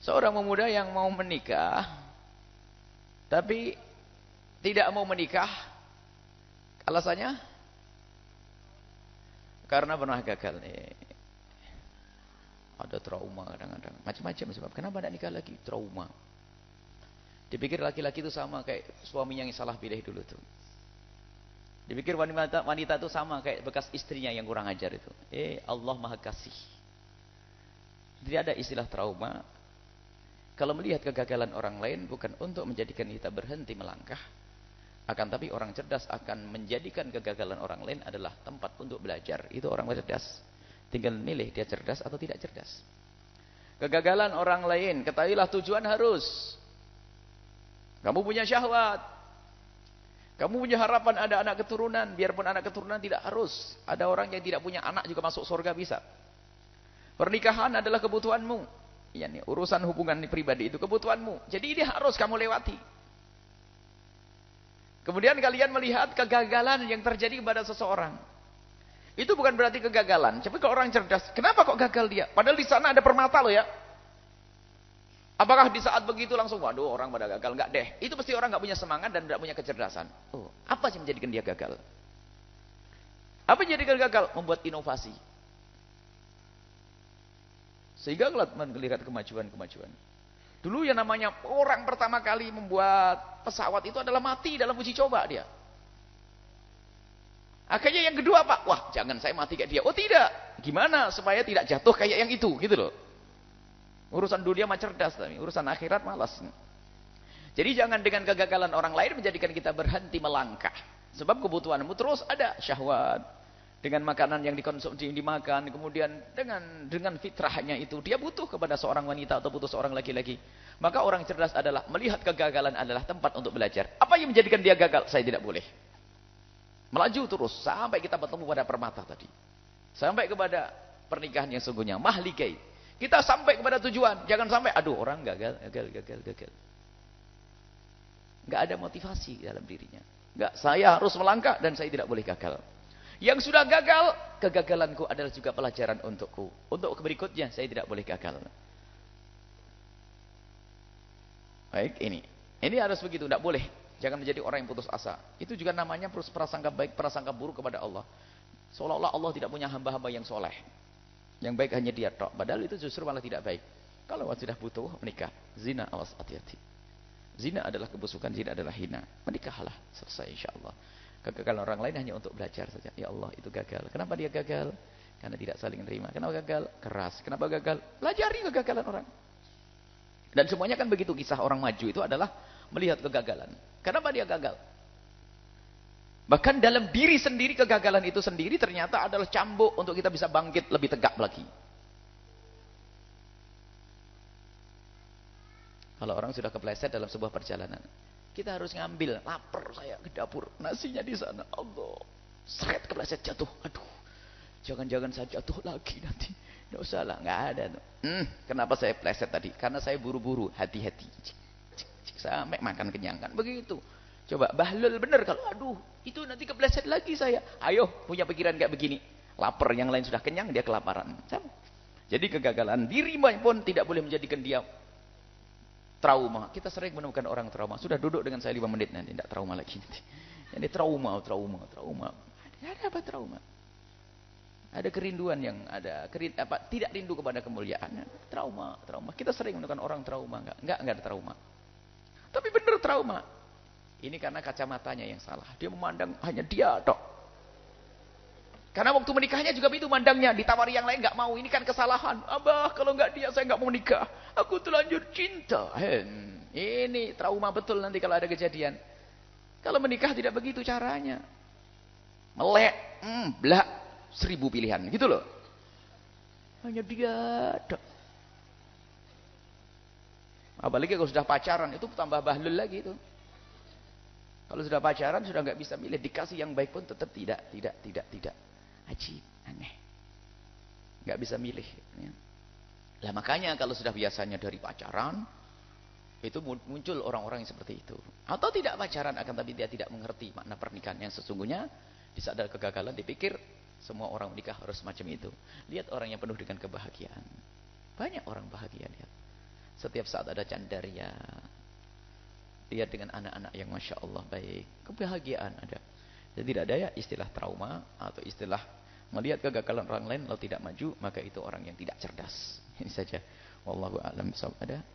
Seorang pemuda yang mau menikah tapi tidak mau menikah alasannya karena pernah gagal nih. Ada trauma kadang-kadang. Macam-macam sebab. Kenapa tidak nikah lagi? Trauma. Dipikir laki-laki itu sama kayak suaminya yang salah pilih dulu tuh. Dipikir wanita wanita itu sama kayak bekas istrinya yang kurang ajar itu. Eh Allah Maha Kasih. Tidak ada istilah trauma. Kalau melihat kegagalan orang lain bukan untuk menjadikan kita berhenti melangkah. Akan tapi orang cerdas akan menjadikan kegagalan orang lain adalah tempat untuk belajar. Itu orang cerdas. Tinggal milih dia cerdas atau tidak cerdas. Kegagalan orang lain, ketahuilah tujuan harus. Kamu punya syahwat. Kamu punya harapan ada anak keturunan. Biarpun anak keturunan tidak harus. Ada orang yang tidak punya anak juga masuk surga bisa. Pernikahan adalah kebutuhanmu ya nih, urusan hubungan pribadi itu kebutuhanmu. Jadi ini harus kamu lewati. Kemudian kalian melihat kegagalan yang terjadi kepada seseorang. Itu bukan berarti kegagalan. Tapi kalau orang cerdas, kenapa kok gagal dia? Padahal di sana ada permata loh ya. Apakah di saat begitu langsung, waduh orang pada gagal? Enggak deh. Itu pasti orang nggak punya semangat dan tidak punya kecerdasan. Oh, apa sih menjadikan dia gagal? Apa yang menjadikan gagal? Membuat inovasi. Sehingga melihat kemajuan-kemajuan. Dulu yang namanya orang pertama kali membuat pesawat itu adalah mati dalam uji coba dia. Akhirnya yang kedua Pak, wah jangan saya mati kayak dia. Oh tidak, gimana supaya tidak jatuh kayak yang itu gitu loh. Urusan dunia mah cerdas tapi urusan akhirat malas. Jadi jangan dengan kegagalan orang lain menjadikan kita berhenti melangkah. Sebab kebutuhanmu terus ada syahwat, dengan makanan yang dikonsumsi dimakan kemudian dengan dengan fitrahnya itu dia butuh kepada seorang wanita atau butuh seorang laki-laki. Maka orang cerdas adalah melihat kegagalan adalah tempat untuk belajar. Apa yang menjadikan dia gagal? Saya tidak boleh. Melaju terus sampai kita bertemu pada permata tadi. Sampai kepada pernikahan yang sungguhnya. Mahlikai kita sampai kepada tujuan. Jangan sampai aduh orang gagal gagal gagal gagal. Nggak ada motivasi dalam dirinya. Nggak saya harus melangkah dan saya tidak boleh gagal yang sudah gagal, kegagalanku adalah juga pelajaran untukku. Untuk berikutnya, saya tidak boleh gagal. Baik, ini. Ini harus begitu, tidak boleh. Jangan menjadi orang yang putus asa. Itu juga namanya prasangka baik, prasangka buruk kepada Allah. Seolah-olah Allah tidak punya hamba-hamba yang soleh. Yang baik hanya dia tok. Padahal itu justru malah tidak baik. Kalau sudah butuh menikah, zina awas hati-hati. Zina adalah kebusukan, zina adalah hina. Menikahlah, selesai insya Allah. Kegagalan orang lain hanya untuk belajar saja. Ya Allah, itu gagal. Kenapa dia gagal? Karena tidak saling terima. Kenapa gagal? Keras. Kenapa gagal? Pelajari kegagalan orang. Dan semuanya kan begitu kisah orang maju itu adalah melihat kegagalan. Kenapa dia gagal? Bahkan dalam diri sendiri kegagalan itu sendiri ternyata adalah cambuk untuk kita bisa bangkit lebih tegak lagi. Kalau orang sudah kepleset dalam sebuah perjalanan, kita harus ngambil, lapar saya ke dapur, nasinya di sana. Allah, seret kepleset jatuh. Aduh, jangan-jangan saya jatuh lagi nanti. Tidak usah lah, nggak ada. Hmm, kenapa saya pleset tadi? Karena saya buru-buru, hati-hati. Sampai makan kenyang kan, begitu. Coba bahlul bener kalau aduh itu nanti kepleset lagi saya. Ayo punya pikiran kayak begini. Lapar yang lain sudah kenyang dia kelaparan. Jadi kegagalan diri pun tidak boleh menjadikan dia trauma. Kita sering menemukan orang trauma. Sudah duduk dengan saya lima menit nanti, tidak trauma lagi nanti. Ini trauma, trauma, trauma. Ada apa trauma? Ada kerinduan yang ada, kerin, apa, tidak rindu kepada kemuliaan. Trauma, trauma. Kita sering menemukan orang trauma, enggak, enggak, enggak ada trauma. Tapi benar trauma. Ini karena kacamatanya yang salah. Dia memandang hanya dia, dok. Karena waktu menikahnya juga begitu mandangnya, ditawari yang lain nggak mau. Ini kan kesalahan. Abah, kalau nggak dia saya nggak mau nikah. Aku terlanjur cinta. Hen. Ini trauma betul nanti kalau ada kejadian. Kalau menikah tidak begitu caranya. Melek, hmm, belak, seribu pilihan, gitu loh. Hanya dia, dok. Apalagi kalau sudah pacaran itu tambah bahlul lagi itu. Kalau sudah pacaran sudah nggak bisa milih, dikasih yang baik pun tetap tidak, tidak, tidak, tidak. Ajib, aneh. Gak bisa milih. Ya. Lah makanya kalau sudah biasanya dari pacaran, itu muncul orang-orang yang seperti itu. Atau tidak pacaran akan tapi dia tidak mengerti makna pernikahan yang sesungguhnya. Di saat ada kegagalan dipikir semua orang menikah harus semacam itu. Lihat orang yang penuh dengan kebahagiaan. Banyak orang bahagia lihat. Setiap saat ada candaria. Lihat dengan anak-anak yang Masya Allah baik. Kebahagiaan ada. Jadi tidak ada ya istilah trauma atau istilah melihat kegagalan orang lain lalu tidak maju, maka itu orang yang tidak cerdas. Ini saja. Wallahu a'lam. Ada?